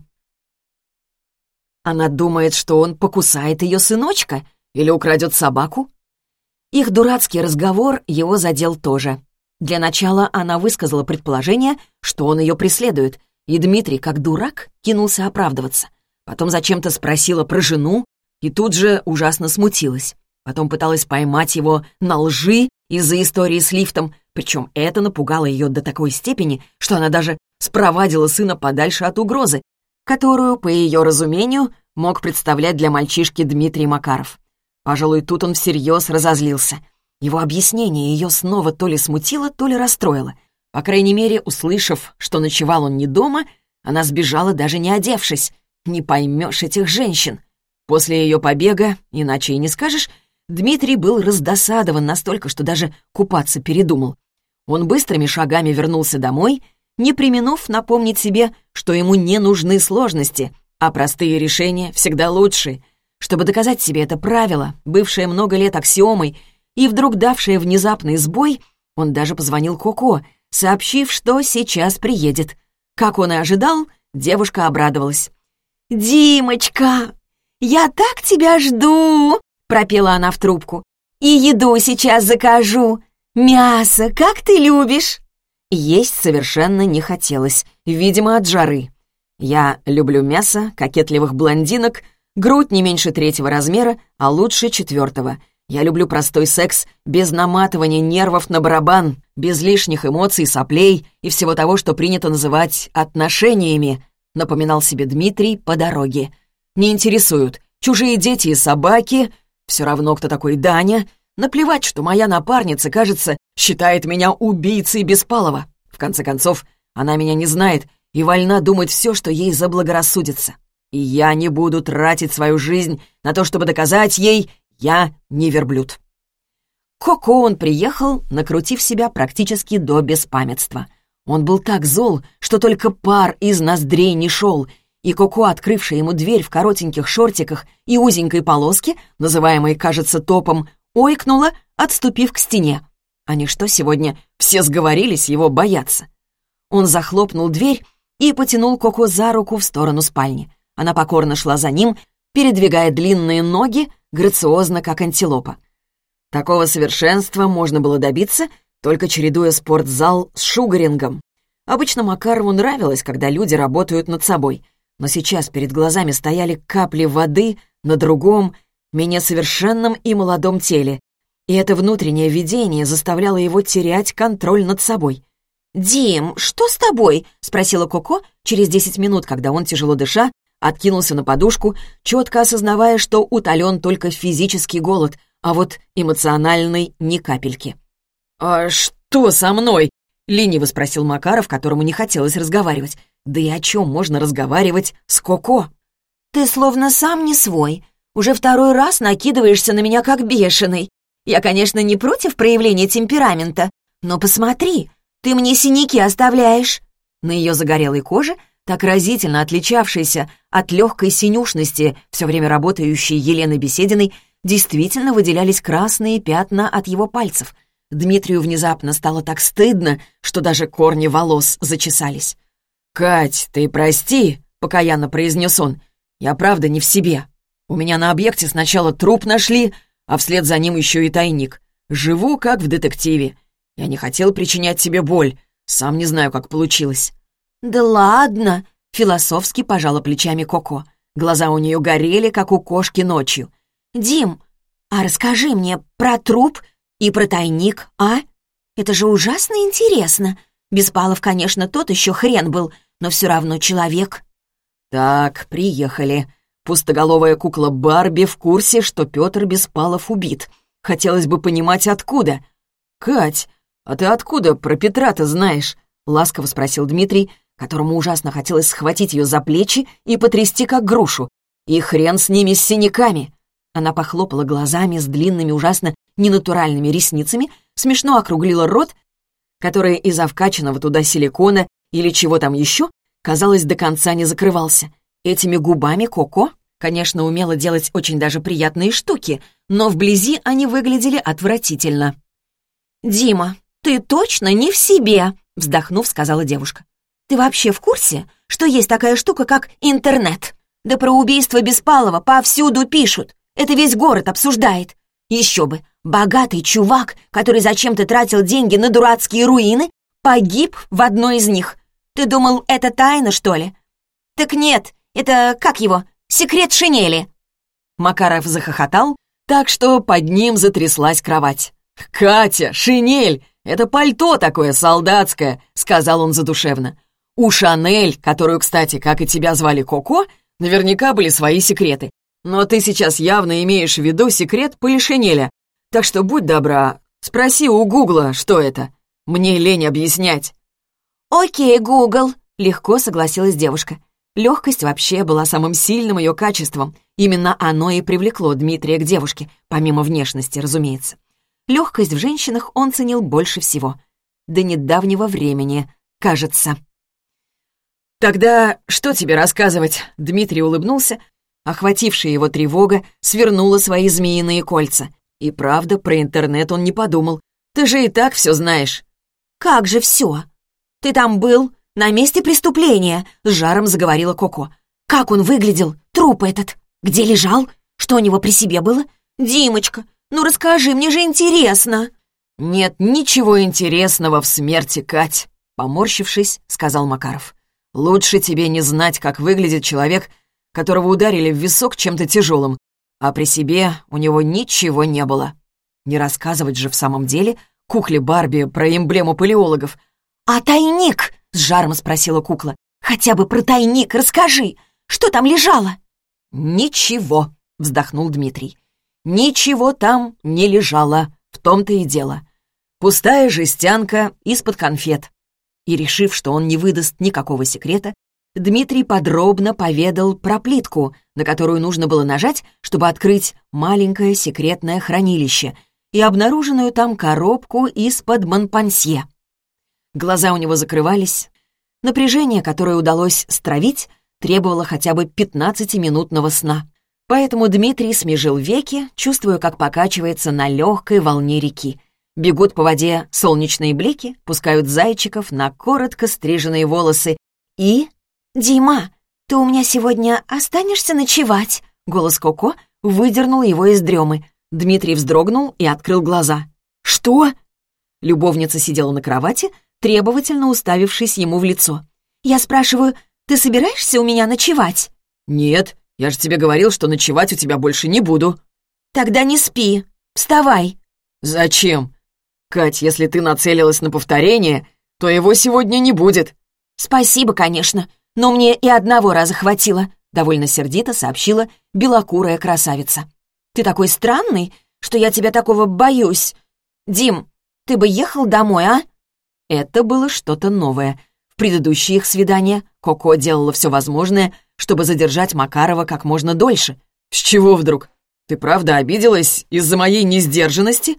S1: Она думает, что он покусает ее сыночка или украдет собаку? Их дурацкий разговор его задел тоже. Для начала она высказала предположение, что он ее преследует, и Дмитрий, как дурак, кинулся оправдываться. Потом зачем-то спросила про жену и тут же ужасно смутилась. Потом пыталась поймать его на лжи из-за истории с лифтом, причем это напугало ее до такой степени, что она даже спровадила сына подальше от угрозы, которую, по ее разумению, мог представлять для мальчишки Дмитрий Макаров. Пожалуй, тут он всерьез разозлился. Его объяснение ее снова то ли смутило, то ли расстроило. По крайней мере, услышав, что ночевал он не дома, она сбежала, даже не одевшись. Не поймешь этих женщин. После ее побега, иначе и не скажешь, Дмитрий был раздосадован настолько, что даже купаться передумал. Он быстрыми шагами вернулся домой — не применув напомнить себе, что ему не нужны сложности, а простые решения всегда лучше. Чтобы доказать себе это правило, бывшее много лет аксиомой и вдруг давшее внезапный сбой, он даже позвонил Коко, сообщив, что сейчас приедет. Как он и ожидал, девушка обрадовалась. «Димочка, я так тебя жду!» — пропела она в трубку. «И еду сейчас закажу. Мясо, как ты любишь?» Есть совершенно не хотелось, видимо, от жары. Я люблю мясо, кокетливых блондинок, грудь не меньше третьего размера, а лучше четвертого. Я люблю простой секс, без наматывания нервов на барабан, без лишних эмоций, соплей и всего того, что принято называть отношениями, напоминал себе Дмитрий по дороге. Не интересуют чужие дети и собаки, все равно, кто такой Даня, Наплевать, что моя напарница, кажется, считает меня убийцей Беспалова. В конце концов, она меня не знает и вольна думать все, что ей заблагорассудится. И я не буду тратить свою жизнь на то, чтобы доказать ей, я не верблюд. Коко он приехал, накрутив себя практически до беспамятства. Он был так зол, что только пар из ноздрей не шел, и Коко, открывшая ему дверь в коротеньких шортиках и узенькой полоске, называемой, кажется, топом, ойкнула, отступив к стене. Они что, сегодня все сговорились его бояться? Он захлопнул дверь и потянул Коко за руку в сторону спальни. Она покорно шла за ним, передвигая длинные ноги, грациозно, как антилопа. Такого совершенства можно было добиться, только чередуя спортзал с шугарингом. Обычно Макарову нравилось, когда люди работают над собой, но сейчас перед глазами стояли капли воды на другом, менее совершенном и молодом теле, и это внутреннее видение заставляло его терять контроль над собой. «Дим, что с тобой?» — спросила Коко через десять минут, когда он, тяжело дыша, откинулся на подушку, четко осознавая, что утолен только физический голод, а вот эмоциональный — ни капельки. «А что со мной?» — лениво спросил Макаров, которому не хотелось разговаривать. «Да и о чем можно разговаривать с Коко?» «Ты словно сам не свой. Уже второй раз накидываешься на меня как бешеный. Я, конечно, не против проявления темперамента, но посмотри, ты мне синяки оставляешь». На ее загорелой коже, так разительно отличавшейся от легкой синюшности, все время работающей Елены Бесединой, действительно выделялись красные пятна от его пальцев. Дмитрию внезапно стало так стыдно, что даже корни волос зачесались.
S2: «Кать, ты прости», — покаянно произнес он. «Я правда не в себе. У меня на объекте сначала труп нашли, а вслед за ним еще и тайник. Живу как в детективе. Я не хотел причинять тебе боль. Сам не знаю, как получилось».
S1: «Да ладно!» — философски пожала плечами Коко. Глаза у нее горели, как у кошки ночью. «Дим, а расскажи мне про труп и про тайник, а? Это же ужасно интересно. Беспалов, конечно, тот еще хрен был, но все равно человек».
S2: «Так, приехали. Пустоголовая кукла Барби в курсе, что Петр Беспалов убит. Хотелось бы понимать, откуда. Кать, а ты откуда про Петра-то знаешь?» — ласково спросил Дмитрий, которому ужасно хотелось схватить ее за плечи и потрясти как грушу. И хрен с ними с синяками. Она похлопала глазами с длинными, ужасно ненатуральными ресницами, смешно округлила рот, который из-за вкачанного туда силикона или чего там еще, казалось, до конца не закрывался. Этими губами Коко, конечно, умела делать очень даже приятные штуки, но вблизи они выглядели отвратительно.
S1: «Дима, ты точно не в себе», — вздохнув, сказала девушка. Ты вообще в курсе, что есть такая штука, как интернет? Да про убийство Беспалова повсюду пишут. Это весь город обсуждает. Еще бы, богатый чувак, который зачем-то тратил деньги на дурацкие руины, погиб в одной из них. Ты думал, это тайна, что ли? Так нет, это, как его, секрет шинели.
S2: Макаров захохотал, так что под ним затряслась кровать. «Катя, шинель! Это пальто такое солдатское!» — сказал он задушевно. У Шанель, которую, кстати, как и тебя звали Коко, наверняка были свои секреты. Но ты сейчас явно имеешь в виду секрет Полишинеля. Так что будь добра, спроси у Гугла, что это. Мне лень объяснять».
S1: «Окей, Гугл», — легко согласилась девушка. Легкость вообще была самым сильным ее качеством. Именно оно и привлекло Дмитрия к девушке, помимо внешности, разумеется. Легкость в женщинах он ценил больше всего. До недавнего времени, кажется.
S2: «Тогда что тебе рассказывать?» Дмитрий улыбнулся. Охватившая его тревога свернула свои змеиные кольца. И правда, про интернет он не подумал. «Ты же и так все знаешь».
S1: «Как же все? Ты там был, на месте преступления», — с жаром заговорила Коко. «Как он выглядел, труп этот? Где лежал? Что у него при себе было? Димочка, ну расскажи, мне же интересно».
S2: «Нет ничего интересного в смерти, Кать», — поморщившись, сказал Макаров. Лучше тебе не знать, как выглядит человек, которого ударили в висок чем-то тяжелым, а при себе у него ничего не было. Не рассказывать же в самом деле кукле Барби про эмблему палеологов.
S1: «А тайник?» — с жаром спросила кукла. «Хотя бы про тайник расскажи. Что там лежало?»
S2: «Ничего», — вздохнул Дмитрий. «Ничего там не лежало, в том-то и дело. Пустая жестянка из-под конфет. И, решив, что он не выдаст никакого секрета, Дмитрий подробно поведал про плитку, на которую нужно было нажать, чтобы открыть маленькое секретное хранилище и обнаруженную там коробку из-под Монпансье. Глаза у него закрывались. Напряжение, которое удалось стравить, требовало хотя бы 15-минутного сна. Поэтому Дмитрий смежил веки, чувствуя, как покачивается на легкой волне реки — Бегут по воде солнечные блики, пускают зайчиков на коротко стриженные волосы. И...
S1: «Дима, ты у меня сегодня останешься ночевать?» Голос Коко выдернул его из дремы.
S2: Дмитрий вздрогнул и открыл глаза. «Что?» Любовница сидела на кровати, требовательно уставившись ему в лицо.
S1: «Я спрашиваю, ты собираешься у меня ночевать?»
S2: «Нет, я же тебе говорил, что ночевать у тебя больше не буду».
S1: «Тогда не спи. Вставай».
S2: «Зачем? «Кать, если ты нацелилась на повторение, то его сегодня не будет».
S1: «Спасибо, конечно, но мне и одного раза хватило», — довольно сердито сообщила белокурая красавица. «Ты такой странный, что я тебя такого боюсь. Дим, ты бы ехал домой, а?»
S2: Это было что-то новое. В предыдущие их свидания Коко делала все возможное, чтобы задержать Макарова как можно дольше. «С чего вдруг? Ты правда обиделась из-за моей несдержанности?»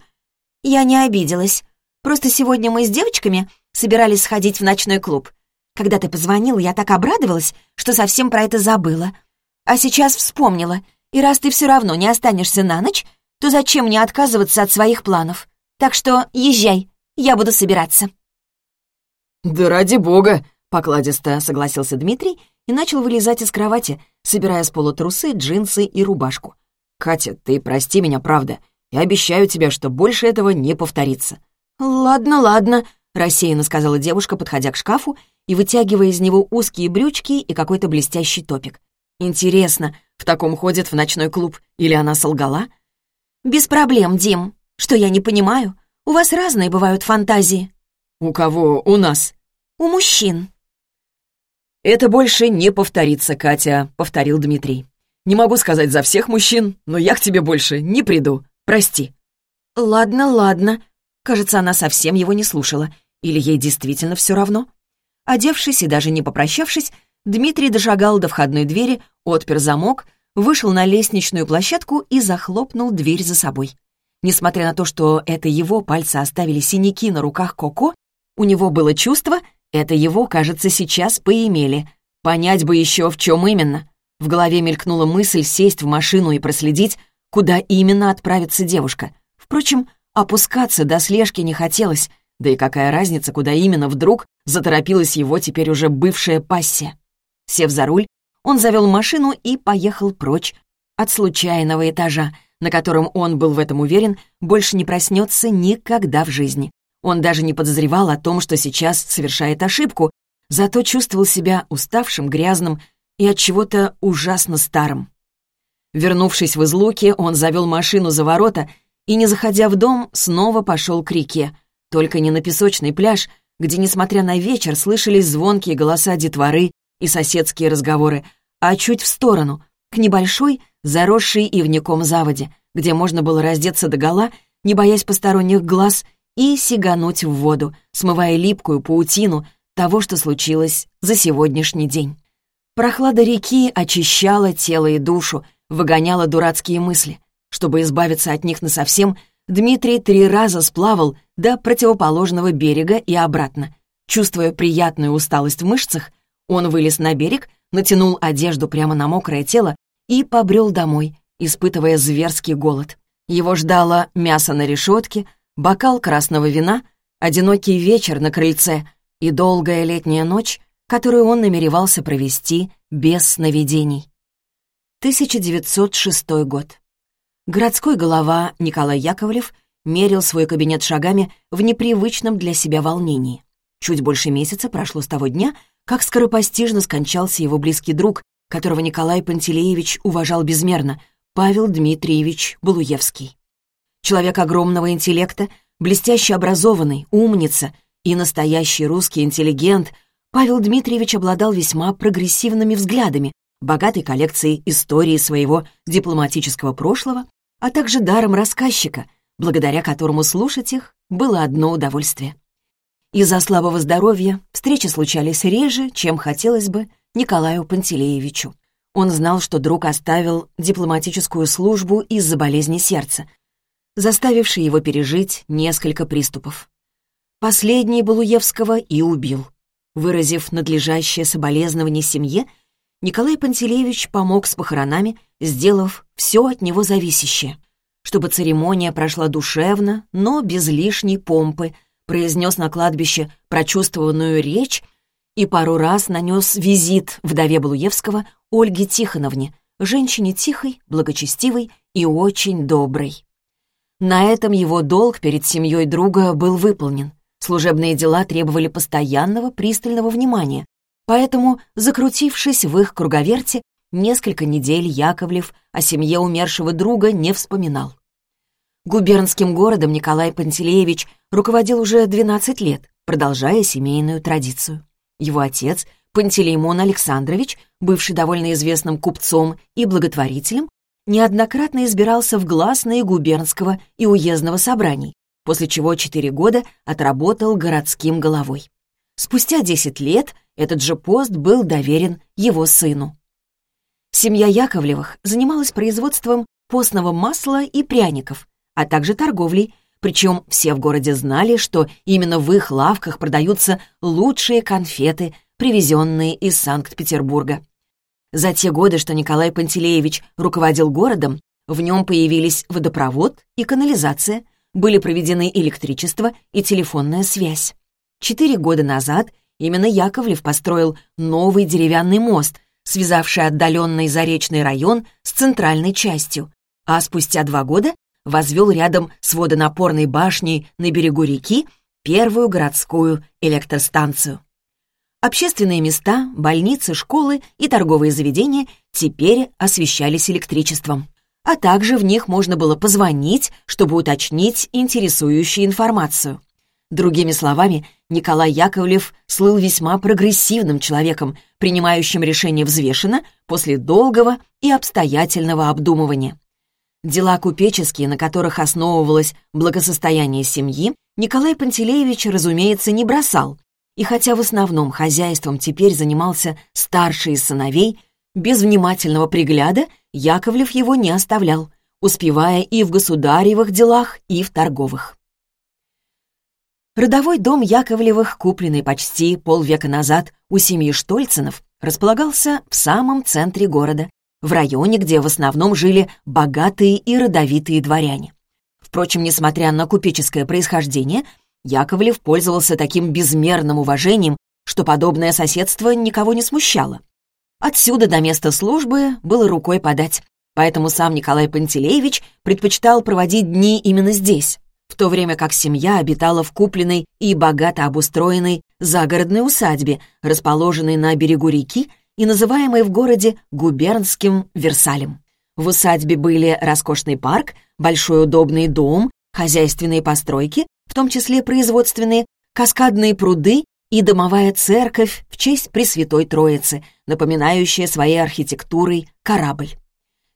S1: «Я не обиделась. Просто сегодня мы с девочками собирались сходить в ночной клуб. Когда ты позвонил, я так обрадовалась, что совсем про это забыла. А сейчас вспомнила И раз ты все равно не останешься на ночь, то зачем мне отказываться от своих планов? Так что езжай, я буду собираться».
S2: «Да ради бога!» — покладисто согласился Дмитрий и начал вылезать из кровати, собирая с пола трусы, джинсы и рубашку. «Катя, ты прости меня, правда. Я обещаю тебе, что больше этого не повторится».
S1: «Ладно, ладно», — рассеянно сказала девушка, подходя к шкафу и вытягивая из него узкие брючки и какой-то блестящий топик.
S2: «Интересно, в таком ходит в ночной клуб или она солгала?»
S1: «Без проблем, Дим. Что я не понимаю? У вас разные бывают фантазии».
S2: «У кого? У нас?»
S1: «У мужчин».
S2: «Это больше не повторится, Катя», — повторил Дмитрий. «Не могу сказать за всех мужчин, но я к тебе больше не приду. Прости».
S1: «Ладно, ладно». Кажется, она совсем его не слушала. Или ей действительно все равно? Одевшись и даже не попрощавшись, Дмитрий дошагал до входной двери, отпер замок, вышел на лестничную площадку и захлопнул дверь за собой. Несмотря на то, что это его пальцы оставили синяки на руках Коко, у него было чувство, это его, кажется, сейчас поимели. Понять бы еще, в чем именно. В голове мелькнула мысль сесть в машину и проследить, куда именно отправится девушка. Впрочем, опускаться до слежки не хотелось, да и какая разница, куда именно вдруг заторопилась его теперь уже бывшая пассия. Сев за руль, он завел машину и поехал прочь от случайного этажа, на котором он был в этом уверен, больше не проснется никогда в жизни. Он даже не подозревал о том, что сейчас совершает ошибку, зато чувствовал себя уставшим, грязным и от чего-то ужасно старым. Вернувшись в излуки, он завел машину за ворота и, не заходя в дом, снова пошел к реке. Только не на песочный пляж, где, несмотря на вечер, слышались звонкие голоса детворы и соседские разговоры, а чуть в сторону, к небольшой, заросшей ивняком заводе, где можно было раздеться догола, не боясь посторонних глаз, и сигануть в воду, смывая липкую паутину того, что случилось за сегодняшний день. Прохлада реки очищала тело и душу, выгоняла дурацкие мысли. Чтобы избавиться от них насовсем, Дмитрий три раза сплавал до противоположного берега и обратно. Чувствуя приятную усталость в мышцах, он вылез на берег, натянул одежду прямо на мокрое тело и побрел домой, испытывая зверский голод. Его ждало мясо на решетке, бокал красного вина, одинокий вечер на крыльце и долгая летняя ночь, которую он намеревался провести без сновидений. 1906 год. Городской голова Николай Яковлев мерил свой кабинет шагами в непривычном для себя волнении. Чуть больше месяца прошло с того дня, как скоропостижно скончался его близкий друг, которого Николай Пантелеевич уважал безмерно, Павел Дмитриевич Балуевский. Человек огромного интеллекта, блестяще образованный, умница и настоящий русский интеллигент, Павел Дмитриевич обладал весьма прогрессивными взглядами, богатой коллекцией истории своего дипломатического прошлого, а также даром рассказчика, благодаря которому слушать их было одно удовольствие. Из-за слабого здоровья встречи случались реже, чем хотелось бы Николаю Пантелеевичу. Он знал, что друг оставил дипломатическую службу из-за болезни сердца, заставившей его пережить несколько приступов. Последний Балуевского и убил. Выразив надлежащее соболезнование семье, Николай Пантелеевич помог с похоронами, сделав все от него зависящее. Чтобы церемония прошла душевно, но без лишней помпы, произнес на кладбище прочувствованную речь и пару раз нанес визит вдове Балуевского Ольге Тихоновне, женщине тихой, благочестивой и очень доброй. На этом его долг перед семьей друга был выполнен. Служебные дела требовали постоянного пристального внимания, поэтому, закрутившись в их круговерте, несколько недель Яковлев о семье умершего друга не вспоминал. Губернским городом Николай Пантелеевич руководил уже 12 лет, продолжая семейную традицию. Его отец, Пантелеймон Александрович, бывший довольно известным купцом и благотворителем, неоднократно избирался в гласные губернского и уездного собраний, после чего четыре года отработал городским головой. Спустя 10 лет этот же пост был доверен его сыну. Семья Яковлевых занималась производством постного масла и пряников, а также торговлей, причем все в городе знали, что именно в их лавках продаются лучшие конфеты, привезенные из Санкт-Петербурга. За те годы, что Николай Пантелеевич руководил городом, в нем появились водопровод и канализация, были проведены электричество и телефонная связь. Четыре года назад именно Яковлев построил новый деревянный мост, связавший отдаленный Заречный район с центральной частью, а спустя два года возвел рядом с водонапорной башней на берегу реки первую городскую электростанцию. Общественные места, больницы, школы и торговые заведения теперь освещались электричеством. А также в них можно было позвонить, чтобы уточнить интересующую информацию. Другими словами, Николай Яковлев слыл весьма прогрессивным человеком, принимающим решения взвешенно после долгого и обстоятельного обдумывания. Дела купеческие, на которых основывалось благосостояние семьи, Николай Пантелеевич, разумеется, не бросал, и хотя в основном хозяйством теперь занимался старший из сыновей, без внимательного пригляда Яковлев его не оставлял, успевая и в государевых делах, и в торговых. Родовой дом Яковлевых, купленный почти полвека назад у семьи Штольцинов, располагался в самом центре города, в районе, где в основном жили богатые и родовитые дворяне. Впрочем, несмотря на купеческое происхождение, Яковлев пользовался таким безмерным уважением, что подобное соседство никого не смущало. Отсюда до места службы было рукой подать, поэтому сам Николай Пантелеевич предпочитал проводить дни именно здесь, в то время как семья обитала в купленной и богато обустроенной загородной усадьбе, расположенной на берегу реки и называемой в городе губернским Версалем. В усадьбе были роскошный парк, большой удобный дом, хозяйственные постройки, в том числе производственные, каскадные пруды и домовая церковь в честь Пресвятой Троицы, напоминающая своей архитектурой корабль.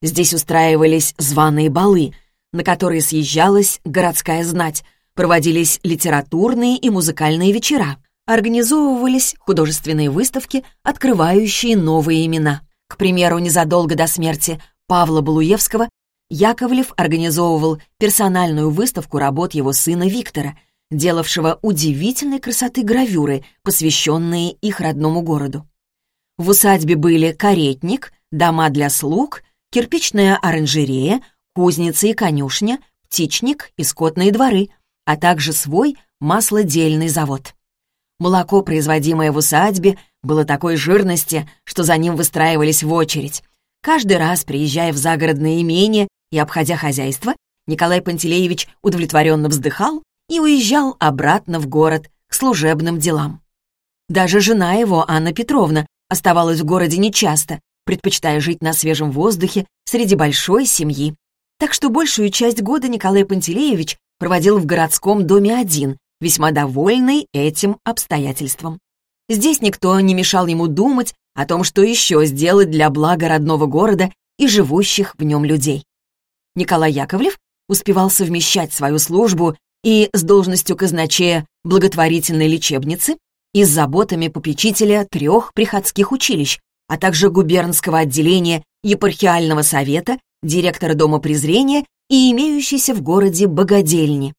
S1: Здесь устраивались званые балы, на которые съезжалась городская знать, проводились литературные и музыкальные вечера, организовывались художественные выставки, открывающие новые имена. К примеру, незадолго до смерти Павла Балуевского Яковлев организовывал персональную выставку работ его сына Виктора, делавшего удивительной красоты гравюры, посвященные их родному городу. В усадьбе были каретник, дома для слуг, кирпичная оранжерея, кузница и конюшня, птичник и скотные дворы, а также свой маслодельный завод. Молоко, производимое в усадьбе, было такой жирности, что за ним выстраивались в очередь. Каждый раз, приезжая в загородное имение и обходя хозяйство, Николай Пантелеевич удовлетворенно вздыхал и уезжал обратно в город к служебным делам. Даже жена его, Анна Петровна, оставалась в городе нечасто, предпочитая жить на свежем воздухе среди большой семьи. Так что большую часть года Николай Пантелеевич проводил в городском доме один, весьма довольный этим обстоятельством. Здесь никто не мешал ему думать о том, что еще сделать для блага родного города и живущих в нем людей. Николай Яковлев успевал совмещать свою службу и с должностью казначея благотворительной лечебницы и с заботами попечителя трех приходских училищ, а также губернского отделения епархиального совета, директора Дома презрения и имеющейся в городе богадельни.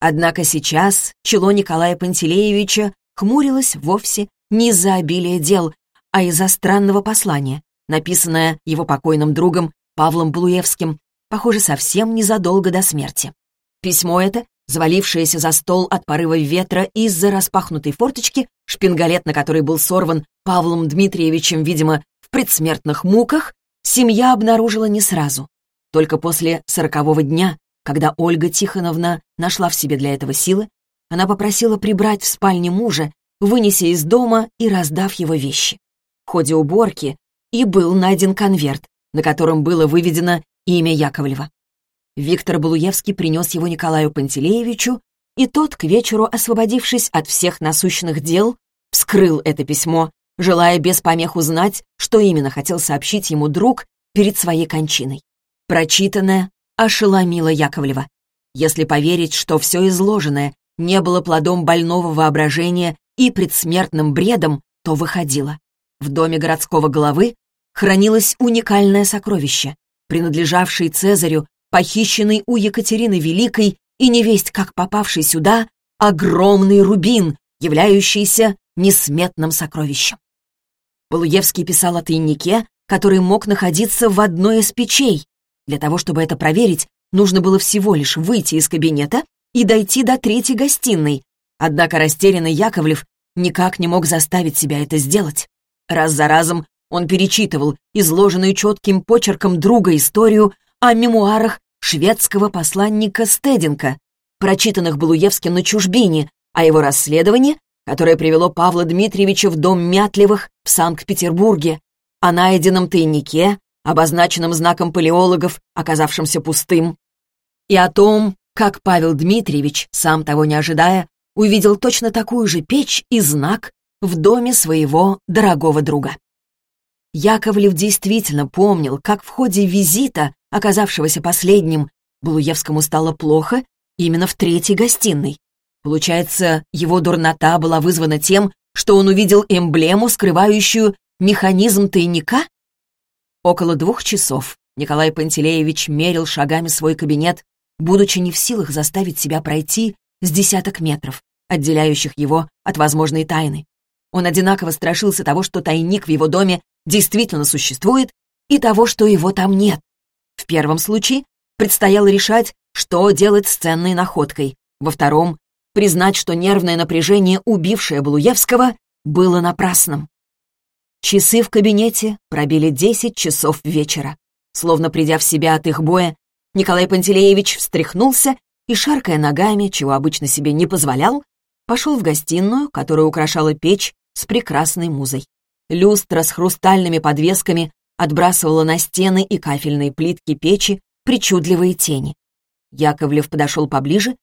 S1: Однако сейчас чело Николая Пантелеевича хмурилось вовсе не из-за обилия дел, а из-за странного послания, написанное его покойным другом Павлом Блуевским, похоже, совсем незадолго до смерти. Письмо это завалившаяся за стол от порыва ветра из-за распахнутой форточки, шпингалет на которой был сорван Павлом Дмитриевичем, видимо, в предсмертных муках, семья обнаружила не сразу. Только после сорокового дня, когда Ольга Тихоновна нашла в себе для этого силы, она попросила прибрать в спальне мужа, вынеся из дома и раздав его вещи. В ходе уборки и был найден конверт, на котором было выведено имя Яковлева. Виктор Балуевский принес его Николаю Пантелеевичу, и тот, к вечеру освободившись от всех насущных дел, вскрыл это письмо, желая без помех узнать, что именно хотел сообщить ему друг перед своей кончиной. Прочитанное ошеломило Яковлева. Если поверить, что все изложенное не было плодом больного воображения и предсмертным бредом, то выходило. В доме городского главы хранилось уникальное сокровище, принадлежавшее Цезарю похищенный у Екатерины Великой и невесть как попавший сюда огромный рубин, являющийся несметным сокровищем. Полуевский писал о тайнике, который мог находиться в одной из печей. Для того, чтобы это проверить, нужно было всего лишь выйти из кабинета и дойти до третьей гостиной. Однако растерянный Яковлев никак не мог заставить себя это сделать. Раз за разом он перечитывал изложенную четким почерком друга историю о мемуарах шведского посланника Стединка, прочитанных Балуевским на чужбине, о его расследовании, которое привело Павла Дмитриевича в дом Мятлевых в Санкт-Петербурге, о найденном тайнике, обозначенном знаком палеологов, оказавшемся пустым, и о том, как Павел Дмитриевич, сам того не ожидая, увидел точно такую же печь и знак в доме своего дорогого друга. Яковлев действительно помнил, как в ходе визита, оказавшегося последним, Балуевскому стало плохо именно в третьей гостиной. Получается, его дурнота была вызвана тем, что он увидел эмблему, скрывающую механизм тайника? Около двух часов Николай Пантелеевич мерил шагами свой кабинет, будучи не в силах заставить себя пройти с десяток метров, отделяющих его от возможной тайны. Он одинаково страшился того, что тайник в его доме действительно существует, и того, что его там нет. В первом случае предстояло решать, что делать с ценной находкой. Во втором — признать, что нервное напряжение, убившее Балуевского, было напрасным. Часы в кабинете пробили десять часов вечера. Словно придя в себя от их боя, Николай Пантелеевич встряхнулся и, шаркая ногами, чего обычно себе не позволял, пошел в гостиную, которую украшала печь с прекрасной музой. Люстра с хрустальными подвесками отбрасывала на стены и кафельные плитки печи причудливые тени. Яковлев подошел поближе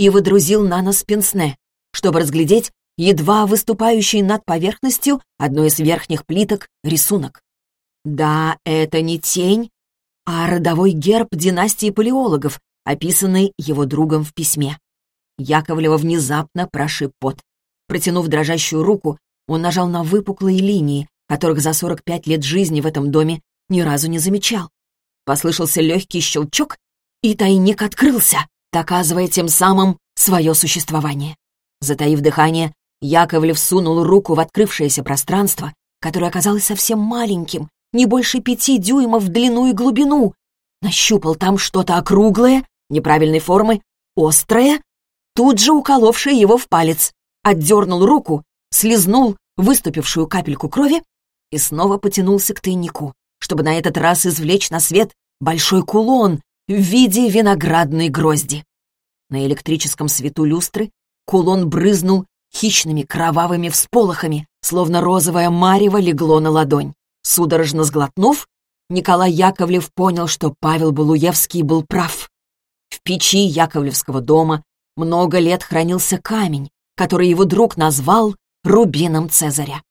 S1: и выдрузил на нос пенсне, чтобы разглядеть едва выступающий над поверхностью одной из верхних плиток рисунок. Да, это не тень, а родовой герб династии палеологов, описанный его другом в письме. Яковлева внезапно прошиб пот. Протянув дрожащую руку, он нажал на выпуклые линии, которых за 45 лет жизни в этом доме ни разу не замечал. Послышался легкий щелчок, и тайник открылся, доказывая тем самым свое существование. Затаив дыхание, Яковлев сунул руку в открывшееся пространство, которое оказалось совсем маленьким, не больше пяти дюймов в длину и глубину. Нащупал там что-то округлое, неправильной формы, острое, тут же уколовшее его в палец. Отдернул руку, слезнул выступившую капельку крови и снова потянулся к тайнику, чтобы на этот раз извлечь на свет большой кулон в виде виноградной грозди. На электрическом свету люстры кулон брызнул хищными кровавыми всполохами, словно розовое марево легло на ладонь. Судорожно сглотнув, Николай Яковлев понял, что Павел Балуевский был прав. В печи Яковлевского дома много лет хранился камень, который его друг назвал рубином Цезаря.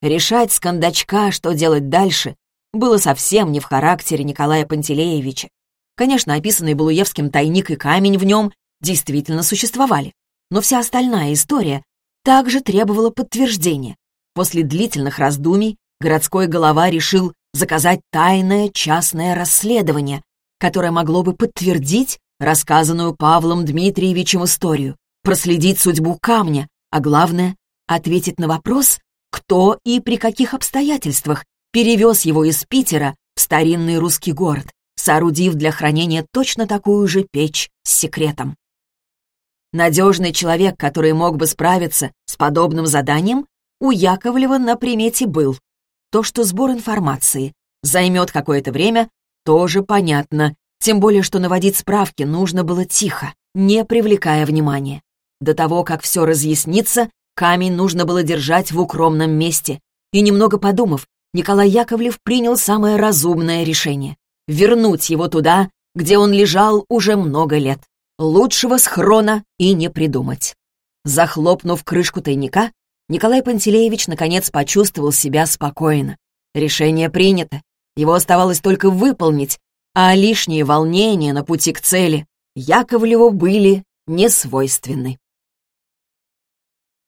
S1: Решать с кондачка, что делать дальше, было совсем не в характере Николая Пантелеевича. Конечно, описанный Балуевским тайник и камень в нем действительно существовали но вся остальная история также требовала подтверждения. После длительных раздумий городской голова решил заказать тайное частное расследование, которое могло бы подтвердить рассказанную Павлом Дмитриевичем историю, проследить судьбу камня, а главное — ответить на вопрос, кто и при каких обстоятельствах перевез его из Питера в старинный русский город, соорудив для хранения точно такую же печь с секретом. Надежный человек, который мог бы справиться с подобным заданием, у Яковлева на примете был. То, что сбор информации займет какое-то время, тоже понятно, тем более, что наводить справки нужно было тихо, не привлекая внимания. До того, как все разъяснится, камень нужно было держать в укромном месте. И немного подумав, Николай Яковлев принял самое разумное решение — вернуть его туда, где он лежал уже много лет. Лучшего схрона и не придумать. Захлопнув крышку тайника, Николай Пантелеевич наконец почувствовал себя спокойно. Решение принято. Его оставалось только выполнить, а лишние волнения на пути к цели Яковлеву были несвойственны.